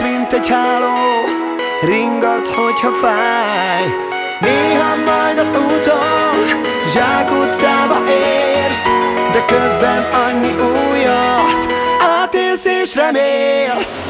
Szét, mint egy háló Ringat, hogyha fáj. Néha majd az úton Zsákutcába érsz De közben annyi újat Átélsz és remélsz.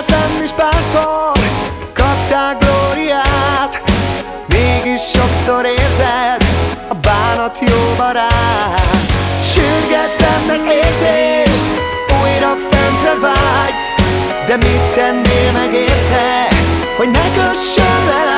Voltál fenn is párszor Kaptál glóriát. Mégis sokszor érzed A bánat jó barát. Sürgettem meg érzés Újra fentre vágysz. De mit tennél meg érte Hogy ne kössön le